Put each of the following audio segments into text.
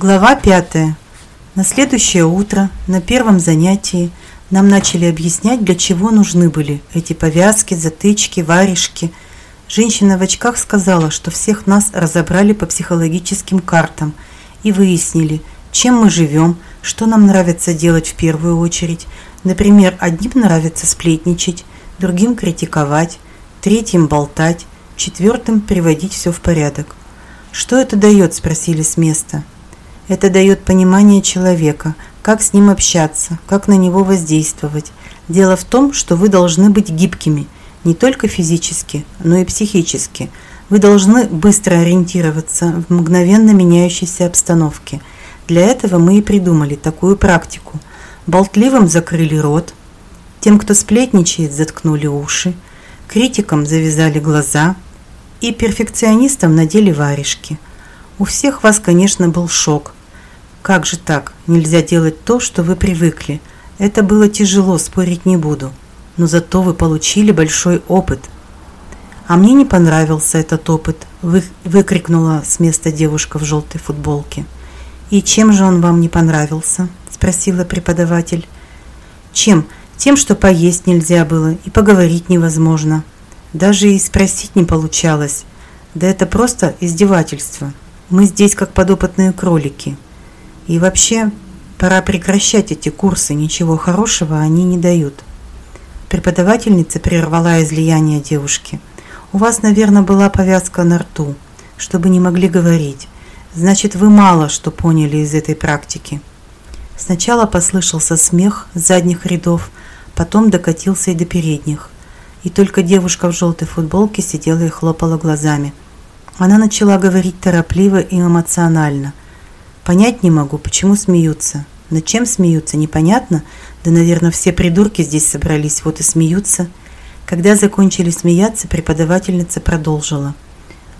Глава 5. На следующее утро, на первом занятии, нам начали объяснять, для чего нужны были эти повязки, затычки, варежки. Женщина в очках сказала, что всех нас разобрали по психологическим картам и выяснили, чем мы живем, что нам нравится делать в первую очередь. Например, одним нравится сплетничать, другим критиковать, третьим болтать, четвертым приводить все в порядок. «Что это дает?» – спросили с места. Это дает понимание человека, как с ним общаться, как на него воздействовать. Дело в том, что вы должны быть гибкими, не только физически, но и психически. Вы должны быстро ориентироваться в мгновенно меняющейся обстановке. Для этого мы и придумали такую практику. Болтливым закрыли рот, тем, кто сплетничает, заткнули уши, критикам завязали глаза и перфекционистам надели варежки. У всех вас, конечно, был шок – как же так? Нельзя делать то, что вы привыкли. Это было тяжело, спорить не буду. Но зато вы получили большой опыт. А мне не понравился этот опыт, вы, выкрикнула с места девушка в желтой футболке. И чем же он вам не понравился? спросила преподаватель. Чем? Тем, что поесть нельзя было и поговорить невозможно. Даже и спросить не получалось. Да это просто издевательство. Мы здесь как подопытные кролики. И вообще, пора прекращать эти курсы, ничего хорошего они не дают. Преподавательница прервала излияние девушки. У вас, наверное, была повязка на рту, чтобы не могли говорить. Значит, вы мало что поняли из этой практики. Сначала послышался смех с задних рядов, потом докатился и до передних. И только девушка в желтой футболке сидела и хлопала глазами. Она начала говорить торопливо и эмоционально – Понять не могу, почему смеются. Над чем смеются, непонятно. Да, наверное, все придурки здесь собрались, вот и смеются. Когда закончили смеяться, преподавательница продолжила.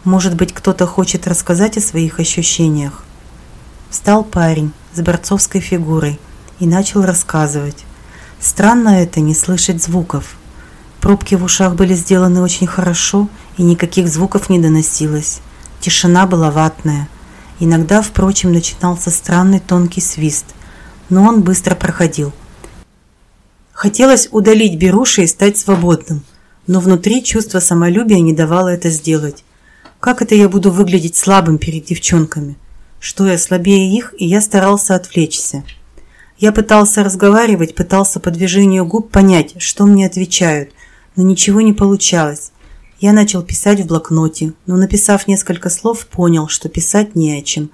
Может быть, кто-то хочет рассказать о своих ощущениях. Встал парень с борцовской фигурой и начал рассказывать. Странно это, не слышать звуков. Пробки в ушах были сделаны очень хорошо, и никаких звуков не доносилось. Тишина была ватная – Иногда, впрочем, начинался странный тонкий свист, но он быстро проходил. Хотелось удалить беруши и стать свободным, но внутри чувство самолюбия не давало это сделать. Как это я буду выглядеть слабым перед девчонками? Что я слабее их, и я старался отвлечься. Я пытался разговаривать, пытался по движению губ понять, что мне отвечают, но ничего не получалось. Я начал писать в блокноте, но написав несколько слов, понял, что писать не о чем.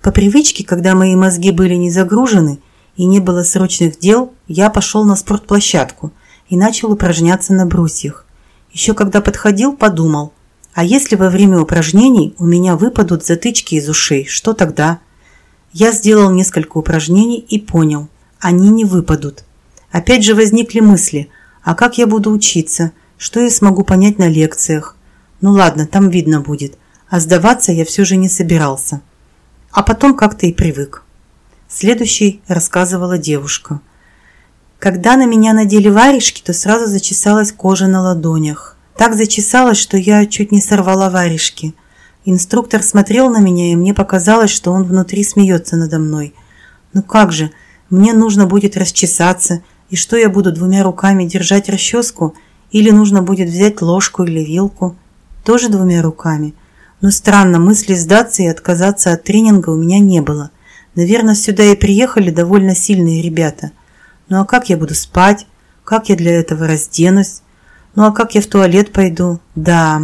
По привычке, когда мои мозги были не загружены и не было срочных дел, я пошел на спортплощадку и начал упражняться на брусьях. Еще когда подходил, подумал, а если во время упражнений у меня выпадут затычки из ушей, что тогда? Я сделал несколько упражнений и понял, они не выпадут. Опять же возникли мысли, а как я буду учиться – что я смогу понять на лекциях? Ну ладно, там видно будет. А сдаваться я все же не собирался. А потом как-то и привык. Следующий рассказывала девушка. Когда на меня надели варежки, то сразу зачесалась кожа на ладонях. Так зачесалась, что я чуть не сорвала варежки. Инструктор смотрел на меня, и мне показалось, что он внутри смеется надо мной. Ну как же, мне нужно будет расчесаться, и что я буду двумя руками держать расческу – или нужно будет взять ложку или вилку, тоже двумя руками. Но странно, мысли сдаться и отказаться от тренинга у меня не было. Наверное, сюда и приехали довольно сильные ребята. Ну а как я буду спать? Как я для этого разденусь? Ну а как я в туалет пойду? Да.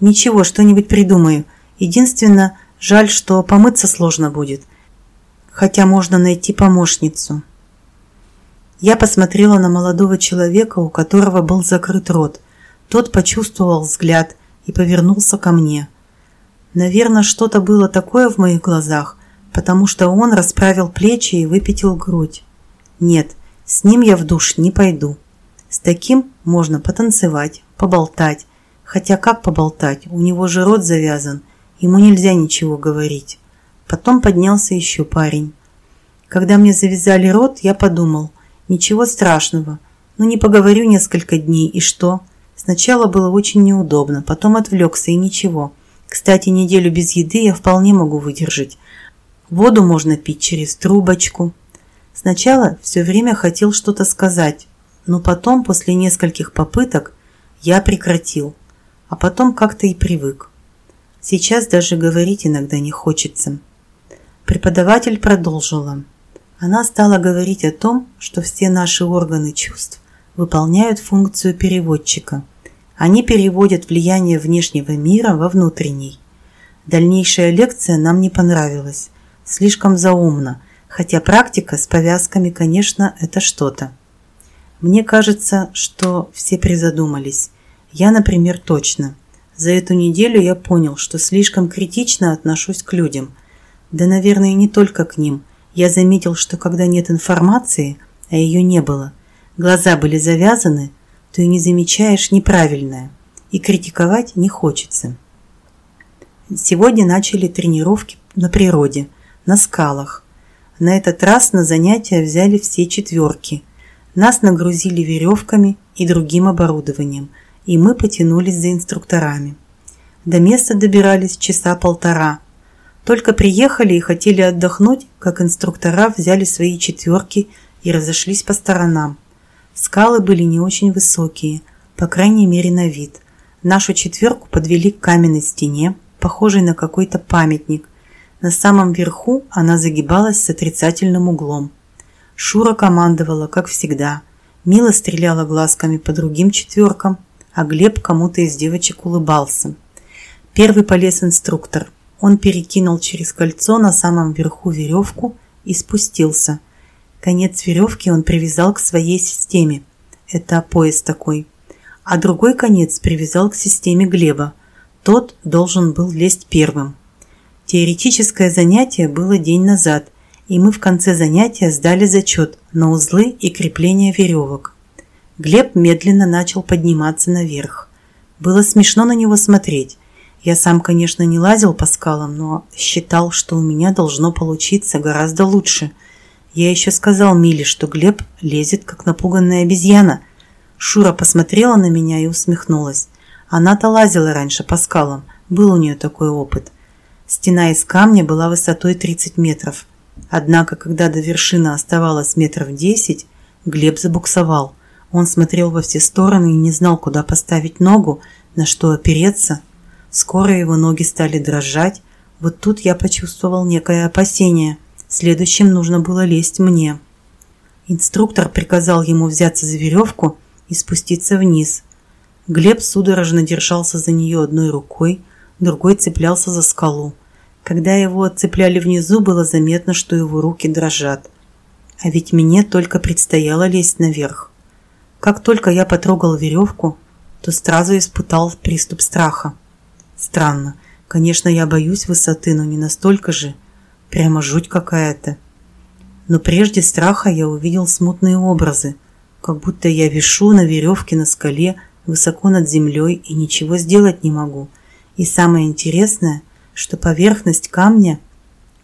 Ничего, что-нибудь придумаю. Единственное, жаль, что помыться сложно будет. Хотя можно найти помощницу. Я посмотрела на молодого человека, у которого был закрыт рот. Тот почувствовал взгляд и повернулся ко мне. Наверное, что-то было такое в моих глазах, потому что он расправил плечи и выпятил грудь. Нет, с ним я в душ не пойду. С таким можно потанцевать, поболтать. Хотя как поболтать? У него же рот завязан. Ему нельзя ничего говорить. Потом поднялся еще парень. Когда мне завязали рот, я подумал, Ничего страшного. Ну не поговорю несколько дней, и что? Сначала было очень неудобно, потом отвлекся, и ничего. Кстати, неделю без еды я вполне могу выдержать. Воду можно пить через трубочку. Сначала все время хотел что-то сказать, но потом, после нескольких попыток, я прекратил, а потом как-то и привык. Сейчас даже говорить иногда не хочется. Преподаватель продолжила. Она стала говорить о том, что все наши органы чувств выполняют функцию переводчика. Они переводят влияние внешнего мира во внутренний. Дальнейшая лекция нам не понравилась. Слишком заумно, хотя практика с повязками, конечно, это что-то. Мне кажется, что все призадумались. Я, например, точно. За эту неделю я понял, что слишком критично отношусь к людям – да, наверное, не только к ним. Я заметил, что когда нет информации, а ее не было, глаза были завязаны, то и не замечаешь неправильное, и критиковать не хочется. Сегодня начали тренировки на природе, на скалах. На этот раз на занятия взяли все четверки. Нас нагрузили веревками и другим оборудованием, и мы потянулись за инструкторами. До места добирались часа полтора – только приехали и хотели отдохнуть, как инструктора взяли свои четверки и разошлись по сторонам. Скалы были не очень высокие, по крайней мере на вид. Нашу четверку подвели к каменной стене, похожей на какой-то памятник. На самом верху она загибалась с отрицательным углом. Шура командовала, как всегда. Мила стреляла глазками по другим четверкам, а Глеб кому-то из девочек улыбался. Первый полез инструктор – он перекинул через кольцо на самом верху веревку и спустился. Конец веревки он привязал к своей системе. Это пояс такой. А другой конец привязал к системе Глеба. Тот должен был лезть первым. Теоретическое занятие было день назад, и мы в конце занятия сдали зачет на узлы и крепление веревок. Глеб медленно начал подниматься наверх. Было смешно на него смотреть. Я сам, конечно, не лазил по скалам, но считал, что у меня должно получиться гораздо лучше. Я еще сказал Миле, что Глеб лезет, как напуганная обезьяна. Шура посмотрела на меня и усмехнулась. Она-то лазила раньше по скалам, был у нее такой опыт. Стена из камня была высотой 30 метров. Однако, когда до вершины оставалось метров 10, Глеб забуксовал. Он смотрел во все стороны и не знал, куда поставить ногу, на что опереться – Скоро его ноги стали дрожать. Вот тут я почувствовал некое опасение. Следующим нужно было лезть мне. Инструктор приказал ему взяться за веревку и спуститься вниз. Глеб судорожно держался за нее одной рукой, другой цеплялся за скалу. Когда его отцепляли внизу, было заметно, что его руки дрожат. А ведь мне только предстояло лезть наверх. Как только я потрогал веревку, то сразу испытал приступ страха. Странно. Конечно, я боюсь высоты, но не настолько же. Прямо жуть какая-то. Но прежде страха я увидел смутные образы, как будто я вишу на веревке на скале высоко над землей и ничего сделать не могу. И самое интересное, что поверхность камня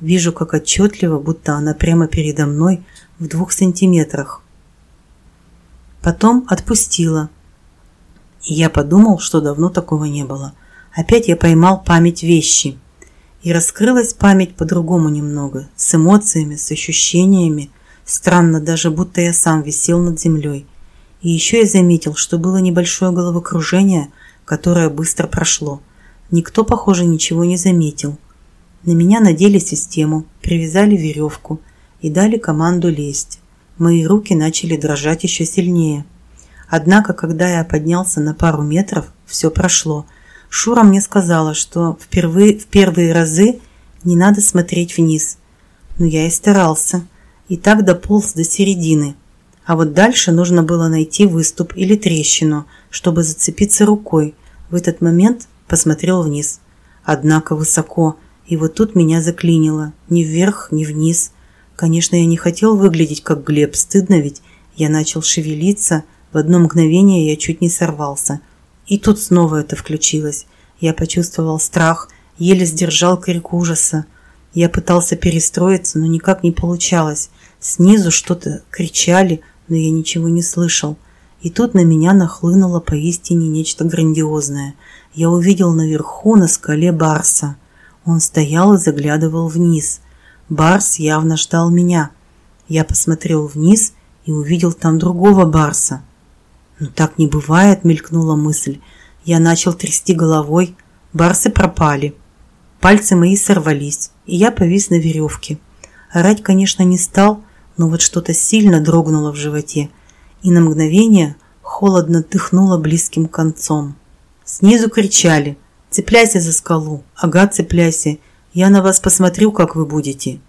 вижу как отчетливо, будто она прямо передо мной в двух сантиметрах. Потом отпустила, и я подумал, что давно такого не было – Опять я поймал память вещи. И раскрылась память по-другому немного, с эмоциями, с ощущениями. Странно даже, будто я сам висел над землей. И еще я заметил, что было небольшое головокружение, которое быстро прошло. Никто, похоже, ничего не заметил. На меня надели систему, привязали веревку и дали команду лезть. Мои руки начали дрожать еще сильнее. Однако, когда я поднялся на пару метров, все прошло – Шура мне сказала, что впервые, в первые разы не надо смотреть вниз. Но я и старался. И так дополз до середины. А вот дальше нужно было найти выступ или трещину, чтобы зацепиться рукой. В этот момент посмотрел вниз. Однако высоко. И вот тут меня заклинило. Ни вверх, ни вниз. Конечно, я не хотел выглядеть как Глеб. Стыдно ведь. Я начал шевелиться. В одно мгновение я чуть не сорвался – и тут снова это включилось. Я почувствовал страх, еле сдержал крик ужаса. Я пытался перестроиться, но никак не получалось. Снизу что-то кричали, но я ничего не слышал. И тут на меня нахлынуло поистине нечто грандиозное. Я увидел наверху на скале Барса. Он стоял и заглядывал вниз. Барс явно ждал меня. Я посмотрел вниз и увидел там другого барса. «Ну так не бывает», — мелькнула мысль. Я начал трясти головой. Барсы пропали. Пальцы мои сорвались, и я повис на веревке. Орать, конечно, не стал, но вот что-то сильно дрогнуло в животе, и на мгновение холодно дыхнуло близким концом. Снизу кричали «Цепляйся за скалу! Ага, цепляйся! Я на вас посмотрю, как вы будете!»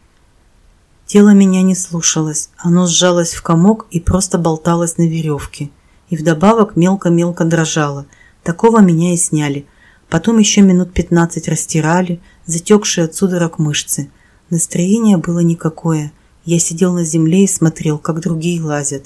Тело меня не слушалось, оно сжалось в комок и просто болталось на веревке. И вдобавок мелко-мелко дрожало. Такого меня и сняли. Потом еще минут пятнадцать растирали, затекшие от судорог мышцы. Настроение было никакое. Я сидел на земле и смотрел, как другие лазят.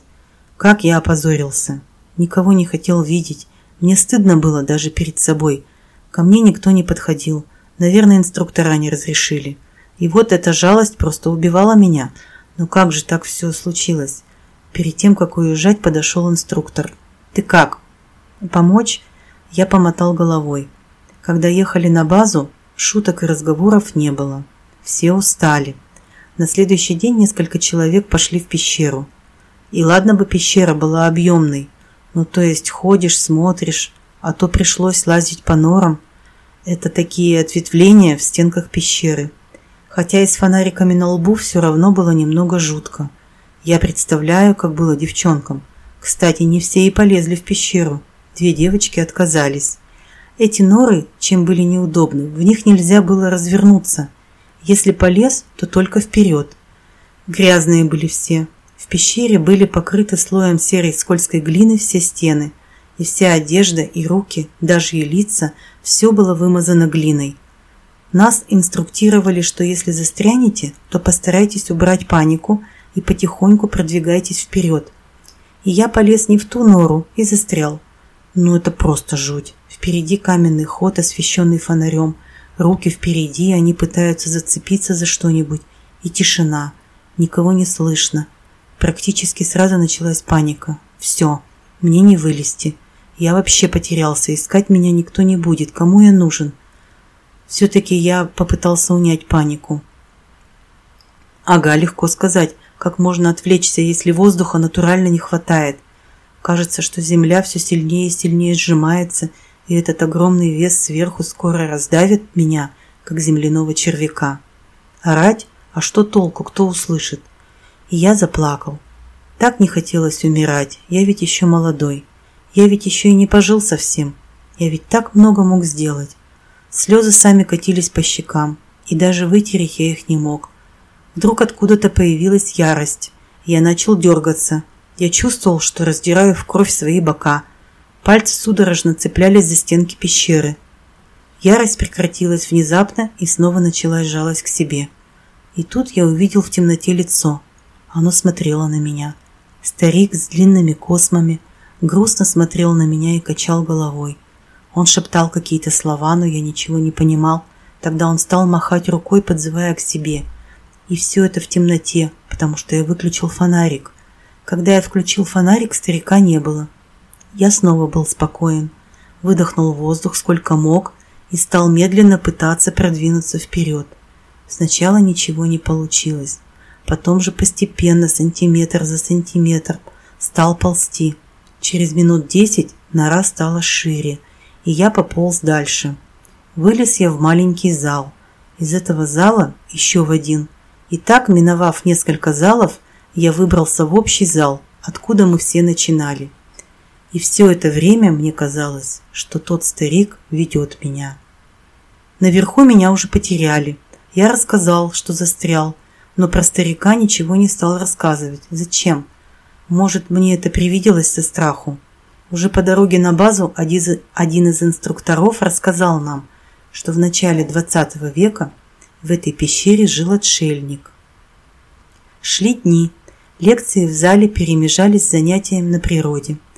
Как я опозорился. Никого не хотел видеть. Мне стыдно было даже перед собой. Ко мне никто не подходил. Наверное, инструктора не разрешили. И вот эта жалость просто убивала меня. Но как же так все случилось? Перед тем, как уезжать, подошел инструктор. «Ты как?» «Помочь?» Я помотал головой. Когда ехали на базу, шуток и разговоров не было. Все устали. На следующий день несколько человек пошли в пещеру. И ладно бы пещера была объемной, ну то есть ходишь, смотришь, а то пришлось лазить по норам. Это такие ответвления в стенках пещеры. Хотя и с фонариками на лбу все равно было немного жутко. Я представляю, как было девчонкам. Кстати, не все и полезли в пещеру. Две девочки отказались. Эти норы, чем были неудобны, в них нельзя было развернуться. Если полез, то только вперед. Грязные были все. В пещере были покрыты слоем серой скользкой глины все стены. И вся одежда, и руки, даже и лица, все было вымазано глиной. Нас инструктировали, что если застрянете, то постарайтесь убрать панику и потихоньку продвигайтесь вперед. И я полез не в ту нору и застрял. Ну это просто жуть. Впереди каменный ход, освещенный фонарем. Руки впереди, они пытаются зацепиться за что-нибудь. И тишина. Никого не слышно. Практически сразу началась паника. Все, мне не вылезти. Я вообще потерялся, искать меня никто не будет. Кому я нужен? Все-таки я попытался унять панику. Ага, легко сказать, как можно отвлечься, если воздуха натурально не хватает. Кажется, что земля все сильнее и сильнее сжимается, и этот огромный вес сверху скоро раздавит меня, как земляного червяка. Орать? А что толку, кто услышит? И я заплакал. Так не хотелось умирать, я ведь еще молодой. Я ведь еще и не пожил совсем. Я ведь так много мог сделать. Слезы сами катились по щекам, и даже вытереть я их не мог. Вдруг откуда-то появилась ярость. Я начал дергаться. Я чувствовал, что раздираю в кровь свои бока – Пальцы судорожно цеплялись за стенки пещеры. Ярость прекратилась внезапно и снова началась жалость к себе. И тут я увидел в темноте лицо. Оно смотрело на меня. Старик с длинными космами грустно смотрел на меня и качал головой. Он шептал какие-то слова, но я ничего не понимал. Тогда он стал махать рукой, подзывая к себе. И все это в темноте, потому что я выключил фонарик. Когда я включил фонарик, старика не было. Я снова был спокоен, выдохнул воздух сколько мог и стал медленно пытаться продвинуться вперед. Сначала ничего не получилось, потом же постепенно, сантиметр за сантиметр, стал ползти. Через минут десять нора стала шире, и я пополз дальше. Вылез я в маленький зал. Из этого зала еще в один. И так, миновав несколько залов, я выбрался в общий зал, откуда мы все начинали. И все это время мне казалось, что тот старик ведет меня. Наверху меня уже потеряли. Я рассказал, что застрял, но про старика ничего не стал рассказывать. Зачем? Может, мне это привиделось со страху? Уже по дороге на базу один из инструкторов рассказал нам, что в начале 20 века в этой пещере жил отшельник. Шли дни, лекции в зале перемежались с занятиями на природе –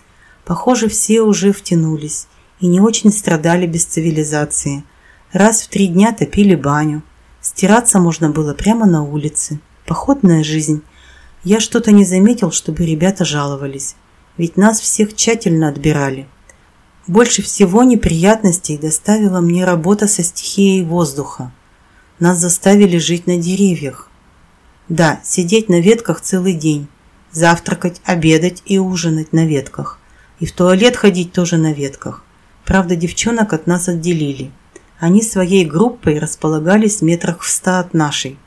Похоже, все уже втянулись и не очень страдали без цивилизации. Раз в три дня топили баню. Стираться можно было прямо на улице. Походная жизнь. Я что-то не заметил, чтобы ребята жаловались. Ведь нас всех тщательно отбирали. Больше всего неприятностей доставила мне работа со стихией воздуха. Нас заставили жить на деревьях. Да, сидеть на ветках целый день, завтракать, обедать и ужинать на ветках. И в туалет ходить тоже на ветках. Правда, девчонок от нас отделили. Они своей группой располагались метрах в ста от нашей.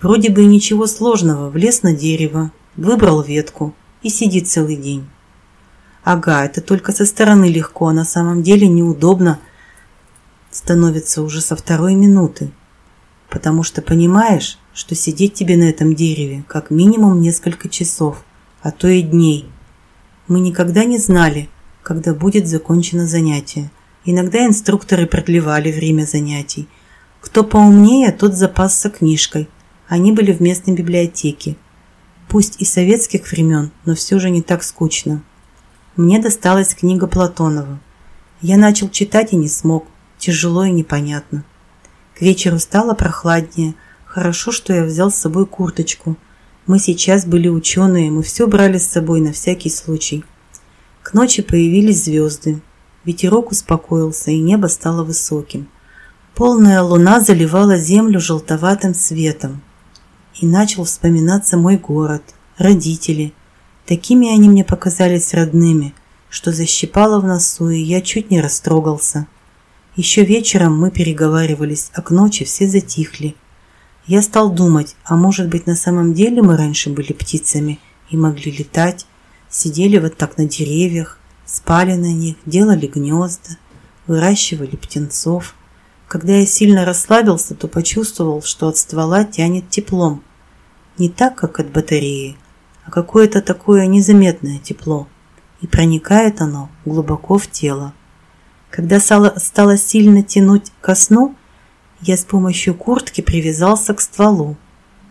Вроде бы ничего сложного, влез на дерево, выбрал ветку и сидит целый день. Ага, это только со стороны легко, а на самом деле неудобно становится уже со второй минуты. Потому что понимаешь, что сидеть тебе на этом дереве как минимум несколько часов, а то и дней. Мы никогда не знали, когда будет закончено занятие. Иногда инструкторы продлевали время занятий. Кто поумнее, тот запасся книжкой. Они были в местной библиотеке. Пусть и советских времен, но все же не так скучно. Мне досталась книга Платонова. Я начал читать и не смог. Тяжело и непонятно. К вечеру стало прохладнее. Хорошо, что я взял с собой курточку. Мы сейчас были ученые, мы все брали с собой на всякий случай. К ночи появились звезды. Ветерок успокоился, и небо стало высоким. Полная луна заливала землю желтоватым светом. И начал вспоминаться мой город, родители – Такими они мне показались родными, что защипало в носу, и я чуть не растрогался. Еще вечером мы переговаривались, а к ночи все затихли. Я стал думать, а может быть на самом деле мы раньше были птицами и могли летать, сидели вот так на деревьях, спали на них, делали гнезда, выращивали птенцов. Когда я сильно расслабился, то почувствовал, что от ствола тянет теплом. Не так, как от батареи, а какое-то такое незаметное тепло, и проникает оно глубоко в тело. Когда стало сильно тянуть ко сну, я с помощью куртки привязался к стволу.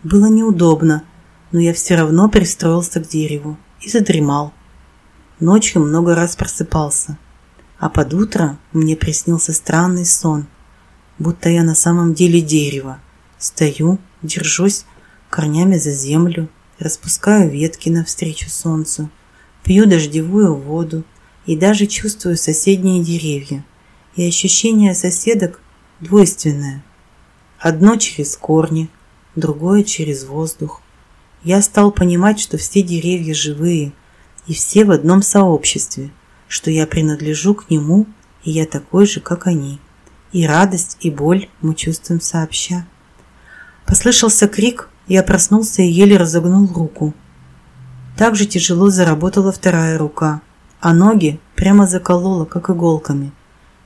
Было неудобно, но я все равно пристроился к дереву и задремал. Ночью много раз просыпался, а под утро мне приснился странный сон, будто я на самом деле дерево. Стою, держусь корнями за землю, распускаю ветки навстречу солнцу, пью дождевую воду и даже чувствую соседние деревья. И ощущение соседок двойственное. Одно через корни, другое через воздух. Я стал понимать, что все деревья живые, и все в одном сообществе, что я принадлежу к нему, и я такой же, как они. И радость, и боль мы чувствуем сообща. Послышался крик, я проснулся и еле разогнул руку. Так же тяжело заработала вторая рука, а ноги прямо заколола, как иголками.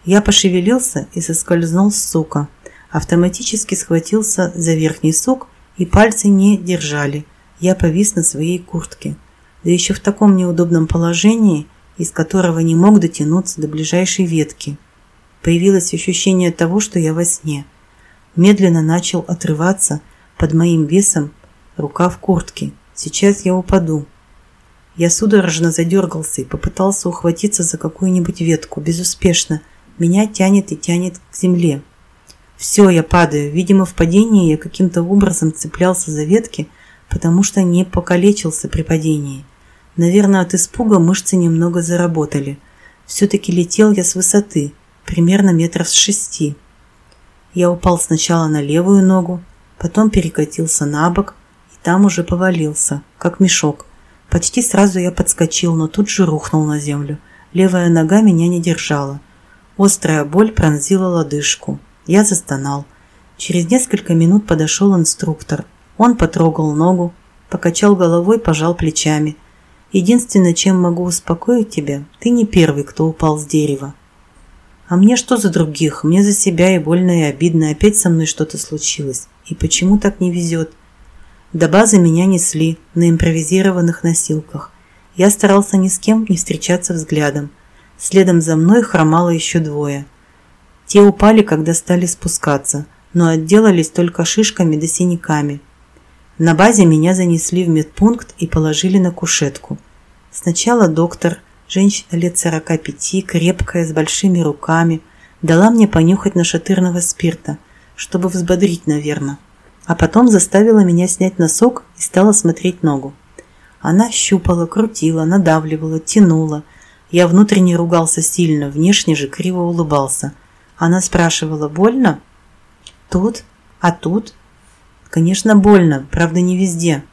Я пошевелился и соскользнул с сука. Автоматически схватился за верхний сук, и пальцы не держали. Я повис на своей куртке. Да еще в таком неудобном положении, из которого не мог дотянуться до ближайшей ветки. Появилось ощущение того, что я во сне. Медленно начал отрываться – под моим весом рука в куртке. Сейчас я упаду. Я судорожно задергался и попытался ухватиться за какую-нибудь ветку. Безуспешно. Меня тянет и тянет к земле. Все, я падаю. Видимо, в падении я каким-то образом цеплялся за ветки, потому что не покалечился при падении. Наверное, от испуга мышцы немного заработали. Все-таки летел я с высоты, примерно метров с шести. Я упал сначала на левую ногу, потом перекатился на бок и там уже повалился, как мешок. Почти сразу я подскочил, но тут же рухнул на землю. Левая нога меня не держала. Острая боль пронзила лодыжку. Я застонал. Через несколько минут подошел инструктор. Он потрогал ногу, покачал головой, пожал плечами. Единственное, чем могу успокоить тебя, ты не первый, кто упал с дерева. А мне что за других? Мне за себя и больно, и обидно. Опять со мной что-то случилось. И почему так не везет? До базы меня несли на импровизированных носилках. Я старался ни с кем не встречаться взглядом. Следом за мной хромало еще двое. Те упали, когда стали спускаться, но отделались только шишками да синяками. На базе меня занесли в медпункт и положили на кушетку. Сначала доктор, Женщина лет сорока пяти, крепкая, с большими руками, дала мне понюхать нашатырного спирта, чтобы взбодрить, наверное. А потом заставила меня снять носок и стала смотреть ногу. Она щупала, крутила, надавливала, тянула. Я внутренне ругался сильно, внешне же криво улыбался. Она спрашивала, больно? Тут? А тут? Конечно, больно, правда не везде.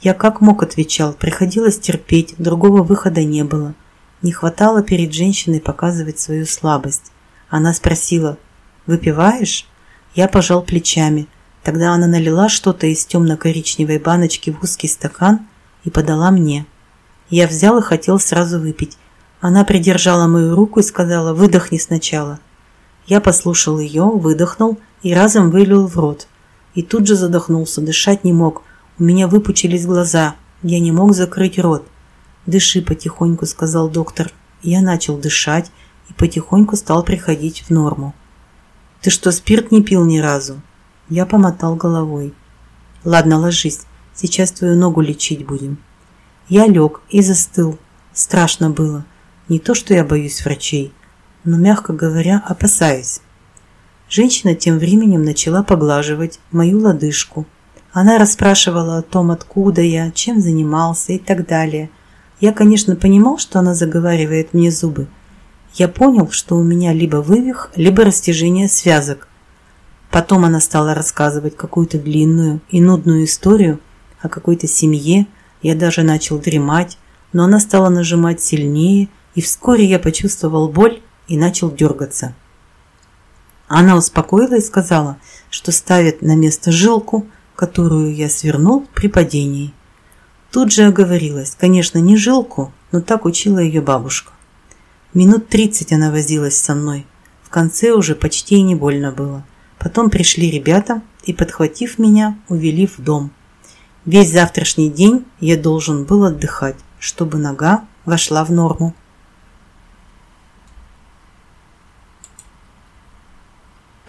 Я как мог отвечал, приходилось терпеть, другого выхода не было. Не хватало перед женщиной показывать свою слабость. Она спросила, «Выпиваешь?» Я пожал плечами. Тогда она налила что-то из темно-коричневой баночки в узкий стакан и подала мне. Я взял и хотел сразу выпить. Она придержала мою руку и сказала «выдохни сначала». Я послушал ее, выдохнул и разом вылил в рот. И тут же задохнулся, дышать не мог. У меня выпучились глаза, я не мог закрыть рот. «Дыши потихоньку», — сказал доктор. Я начал дышать и потихоньку стал приходить в норму. «Ты что, спирт не пил ни разу?» Я помотал головой. «Ладно, ложись. Сейчас твою ногу лечить будем». Я лег и застыл. Страшно было. Не то, что я боюсь врачей, но, мягко говоря, опасаюсь. Женщина тем временем начала поглаживать мою лодыжку. Она расспрашивала о том, откуда я, чем занимался и так далее. Я, конечно, понимал, что она заговаривает мне зубы. Я понял, что у меня либо вывих, либо растяжение связок – Потом она стала рассказывать какую-то длинную и нудную историю о какой-то семье. Я даже начал дремать, но она стала нажимать сильнее, и вскоре я почувствовал боль и начал дергаться. Она успокоила и сказала, что ставит на место жилку, которую я свернул при падении. Тут же оговорилась, конечно, не жилку, но так учила ее бабушка. Минут тридцать она возилась со мной. В конце уже почти и не больно было. Потом пришли ребята и, подхватив меня, увели в дом. Весь завтрашний день я должен был отдыхать, чтобы нога вошла в норму.